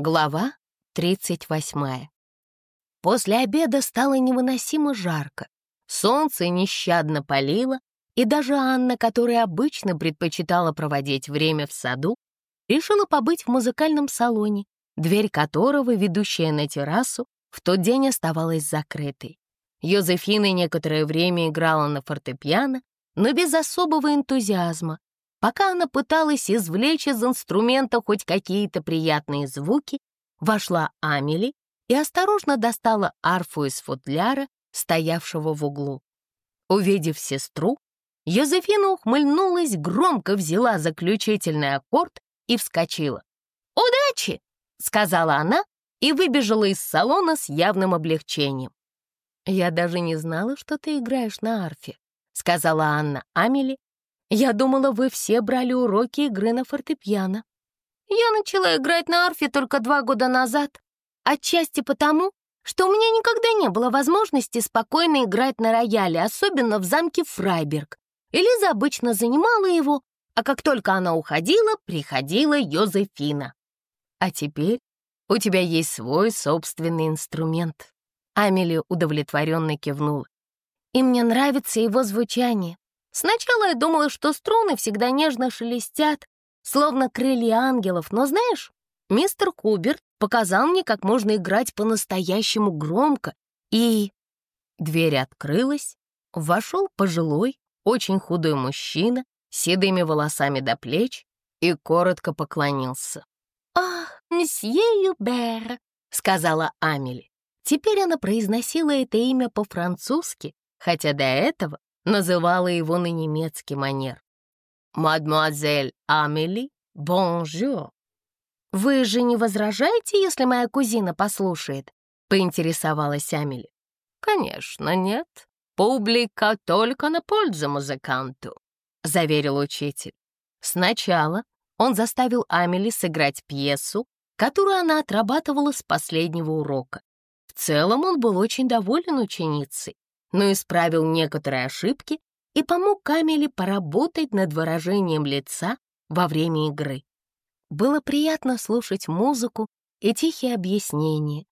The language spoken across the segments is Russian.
Глава 38. После обеда стало невыносимо жарко. Солнце нещадно палило, и даже Анна, которая обычно предпочитала проводить время в саду, решила побыть в музыкальном салоне, дверь которого, ведущая на террасу, в тот день оставалась закрытой. Йозефина некоторое время играла на фортепиано, но без особого энтузиазма, Пока она пыталась извлечь из инструмента хоть какие-то приятные звуки, вошла Амели и осторожно достала арфу из футляра, стоявшего в углу. Увидев сестру, Йозефина ухмыльнулась, громко взяла заключительный аккорд и вскочила. «Удачи!» — сказала она и выбежала из салона с явным облегчением. «Я даже не знала, что ты играешь на арфе», — сказала Анна Амели, я думала, вы все брали уроки игры на фортепиано. Я начала играть на арфе только два года назад, отчасти потому, что у меня никогда не было возможности спокойно играть на рояле, особенно в замке Фрайберг. Элиза обычно занимала его, а как только она уходила, приходила Йозефина. А теперь у тебя есть свой собственный инструмент. Амели удовлетворенно кивнула. И мне нравится его звучание. Сначала я думала, что струны всегда нежно шелестят, словно крылья ангелов, но знаешь, мистер Куберт показал мне, как можно играть по-настоящему громко, и... Дверь открылась, вошел пожилой, очень худой мужчина седыми волосами до плеч и коротко поклонился. «Ах, месье Юбер», — сказала Амели. Теперь она произносила это имя по-французски, хотя до этого называла его на немецкий манер. «Мадемуазель Амели, bonjour». «Вы же не возражаете, если моя кузина послушает?» — поинтересовалась Амели. «Конечно, нет. Публика только на пользу музыканту», — заверил учитель. Сначала он заставил Амели сыграть пьесу, которую она отрабатывала с последнего урока. В целом он был очень доволен ученицей, но исправил некоторые ошибки и помог Камиле поработать над выражением лица во время игры. Было приятно слушать музыку и тихие объяснения.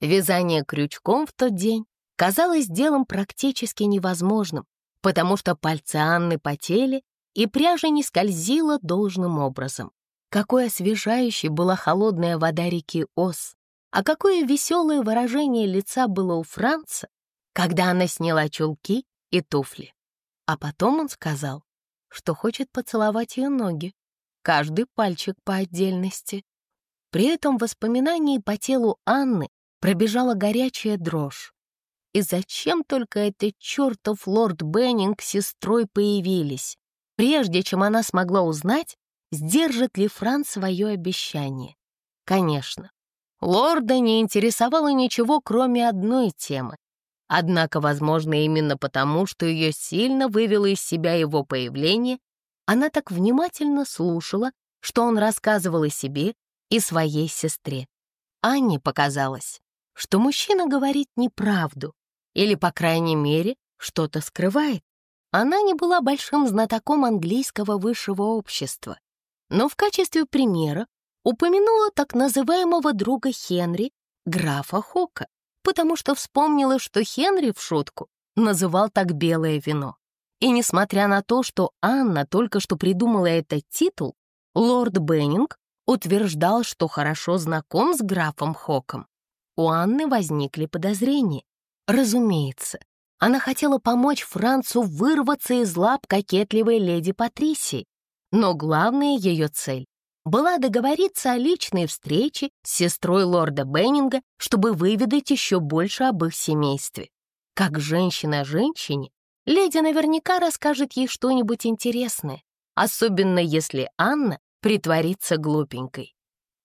Вязание крючком в тот день казалось делом практически невозможным, потому что пальцы Анны потели, и пряжа не скользила должным образом. Какой освежающей была холодная вода реки Ос, а какое веселое выражение лица было у Франца, когда она сняла чулки и туфли. А потом он сказал, что хочет поцеловать ее ноги, каждый пальчик по отдельности. При этом воспоминании по телу Анны пробежала горячая дрожь. И зачем только этот чертов лорд Беннинг с сестрой появились, прежде чем она смогла узнать, сдержит ли Франц свое обещание? Конечно, лорда не интересовало ничего, кроме одной темы Однако, возможно, именно потому, что ее сильно вывело из себя его появление, она так внимательно слушала, что он рассказывал о себе и своей сестре. Анне показалось, что мужчина говорит неправду или, по крайней мере, что-то скрывает. Она не была большим знатоком английского высшего общества, но в качестве примера упомянула так называемого друга Хенри, графа Хока потому что вспомнила, что Хенри в шутку называл так белое вино. И несмотря на то, что Анна только что придумала этот титул, лорд Беннинг утверждал, что хорошо знаком с графом Хоком. У Анны возникли подозрения. Разумеется, она хотела помочь Францу вырваться из лап кокетливой леди Патрисии, но главная ее цель была договориться о личной встрече с сестрой лорда Беннинга, чтобы выведать еще больше об их семействе. Как женщина женщине, леди наверняка расскажет ей что-нибудь интересное, особенно если Анна притворится глупенькой.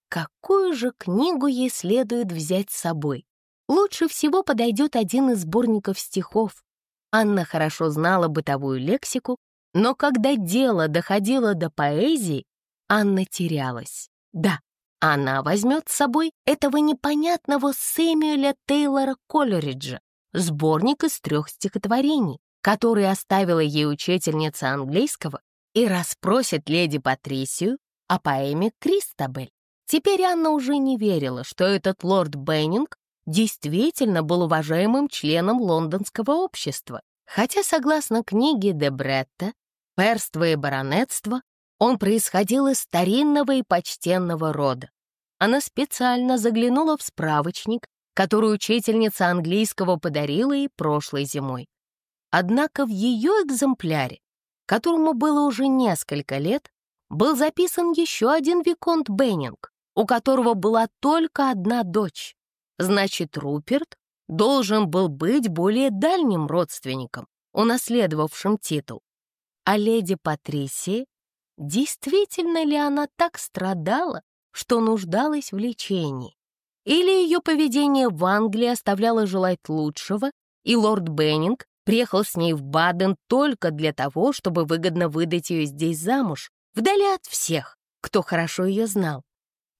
Какую же книгу ей следует взять с собой? Лучше всего подойдет один из сборников стихов. Анна хорошо знала бытовую лексику, но когда дело доходило до поэзии, Анна терялась. Да, она возьмет с собой этого непонятного Сэмюэля Тейлора Коллериджа, сборник из трех стихотворений, который оставила ей учительница английского, и расспросит леди Патрисию о поэме «Кристабель». Теперь Анна уже не верила, что этот лорд Беннинг действительно был уважаемым членом лондонского общества, хотя, согласно книге де Бретта «Перство и баронетство», он происходил из старинного и почтенного рода. Она специально заглянула в справочник, который учительница английского подарила ей прошлой зимой. Однако в ее экземпляре, которому было уже несколько лет, был записан еще один Виконт Беннинг, у которого была только одна дочь. Значит, Руперт должен был быть более дальним родственником, унаследовавшим титул. А леди Патрисия, действительно ли она так страдала, что нуждалась в лечении? Или ее поведение в Англии оставляло желать лучшего, и лорд Беннинг приехал с ней в Баден только для того, чтобы выгодно выдать ее здесь замуж, вдали от всех, кто хорошо ее знал.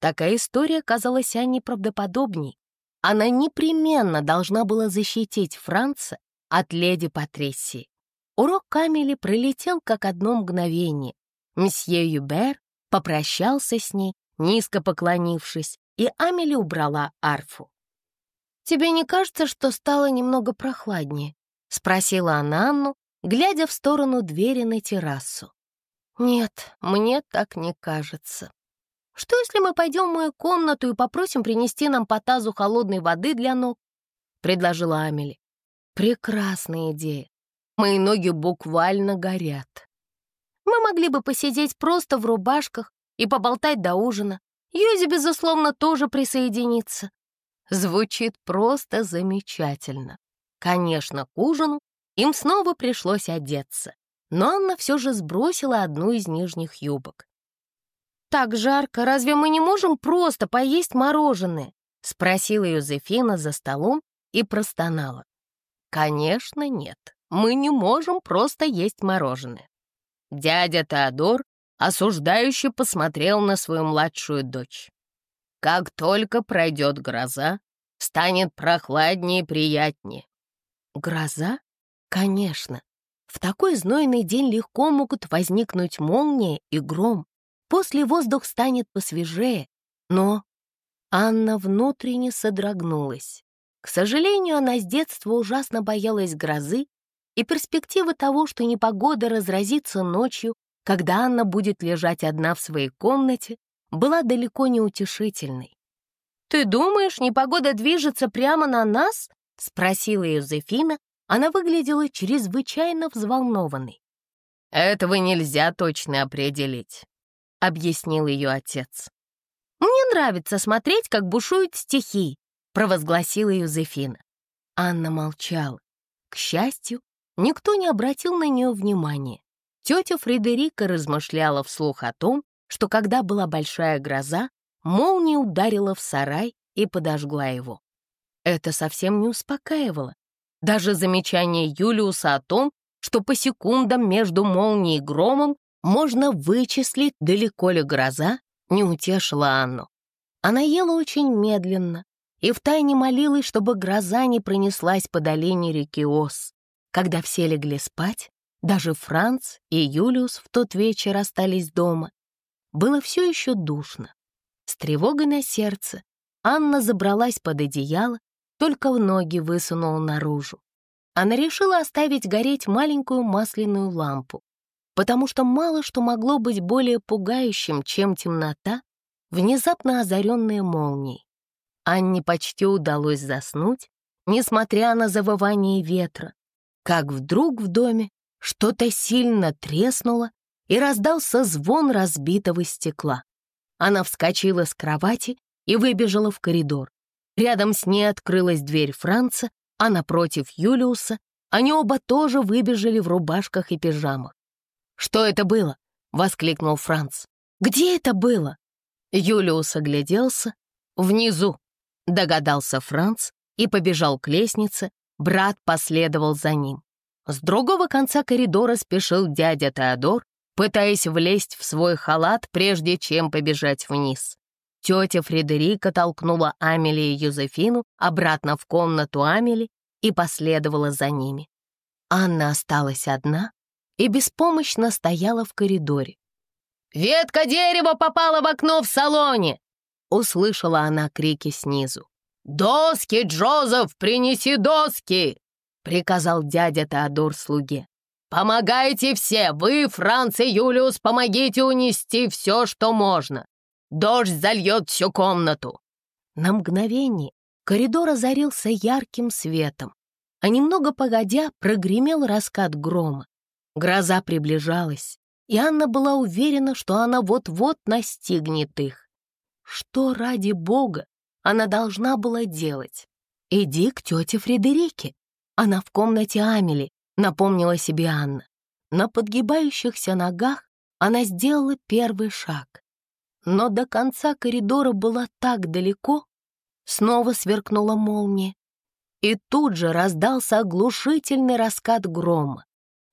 Такая история казалась Анне правдоподобней. Она непременно должна была защитить Франца от леди Патрисии. Урок Камели пролетел как одно мгновение. Месье Юбер попрощался с ней, низко поклонившись, и Амели убрала арфу. «Тебе не кажется, что стало немного прохладнее?» — спросила она Анну, глядя в сторону двери на террасу. «Нет, мне так не кажется. Что, если мы пойдем в мою комнату и попросим принести нам по тазу холодной воды для ног?» — предложила Амели. «Прекрасная идея. Мои ноги буквально горят. Мы могли бы посидеть просто в рубашках и поболтать до ужина. Юзи, безусловно, тоже присоединится. Звучит просто замечательно. Конечно, к ужину им снова пришлось одеться, но Анна все же сбросила одну из нижних юбок. «Так жарко, разве мы не можем просто поесть мороженое?» — спросила Юзефина за столом и простонала. «Конечно нет, мы не можем просто есть мороженое». Дядя Теодор осуждающе посмотрел на свою младшую дочь. «Как только пройдет гроза, станет прохладнее и приятнее». «Гроза? Конечно. В такой знойный день легко могут возникнуть молния и гром. После воздух станет посвежее, но...» Анна внутренне содрогнулась. К сожалению, она с детства ужасно боялась грозы и перспективы того, что непогода разразится ночью, когда Анна будет лежать одна в своей комнате, была далеко не утешительной. «Ты думаешь, непогода движется прямо на нас?» — спросила Юзефина. Она выглядела чрезвычайно взволнованной. «Этого нельзя точно определить», — объяснил ее отец. «Мне нравится смотреть, как бушуют стихи», — провозгласила Юзефина. Анна молчала. К счастью, никто не обратил на нее внимания. Тетя Фредерика размышляла вслух о том, что когда была большая гроза, молния ударила в сарай и подожгла его. Это совсем не успокаивало. Даже замечание Юлиуса о том, что по секундам между молнией и громом можно вычислить, далеко ли гроза, не утешило Анну. Она ела очень медленно и втайне молилась, чтобы гроза не пронеслась по долине реки Ос. Когда все легли спать, даже Франц и Юлиус в тот вечер остались дома. Было все еще душно. С тревогой на сердце Анна забралась под одеяло, только в ноги высунула наружу. Она решила оставить гореть маленькую масляную лампу, потому что мало что могло быть более пугающим, чем темнота, внезапно озаренная молнией. Анне почти удалось заснуть, несмотря на завывание ветра, как вдруг в доме что-то сильно треснуло, и раздался звон разбитого стекла. Она вскочила с кровати и выбежала в коридор. Рядом с ней открылась дверь Франца, а напротив Юлиуса они оба тоже выбежали в рубашках и пижамах. «Что это было?» — воскликнул Франц. «Где это было?» Юлиус огляделся. «Внизу», — догадался Франц и побежал к лестнице, брат последовал за ним. С другого конца коридора спешил дядя Теодор, пытаясь влезть в свой халат, прежде чем побежать вниз. Тетя Фредерика толкнула Амели и Юзефину обратно в комнату Амели и последовала за ними. Анна осталась одна и беспомощно стояла в коридоре. «Ветка дерева попала в окно в салоне!» услышала она крики снизу. «Доски, Джозеф, принеси доски!» — приказал дядя Теодор слуге. «Помогайте все! Вы, Франц и Юлиус, помогите унести все, что можно! Дождь зальет всю комнату!» На мгновение коридор озарился ярким светом, а немного погодя прогремел раскат грома. Гроза приближалась, и Анна была уверена, что она вот-вот настигнет их. Что ради бога она должна была делать? Иди к тете Фредерике. Она в комнате Амели, напомнила себе Анна. На подгибающихся ногах она сделала первый шаг. Но до конца коридора была так далеко, снова сверкнула молния, и тут же раздался оглушительный раскат грома.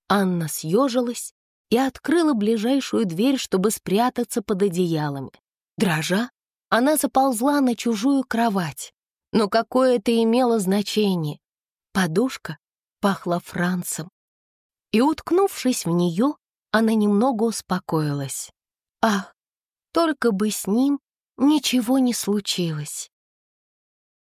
Анна съежилась и открыла ближайшую дверь, чтобы спрятаться под одеялами. Дрожа, она заползла на чужую кровать. Но какое это имело значение? Подушка пахла Францем. И, уткнувшись в нее, она немного успокоилась. Ах, только бы с ним ничего не случилось.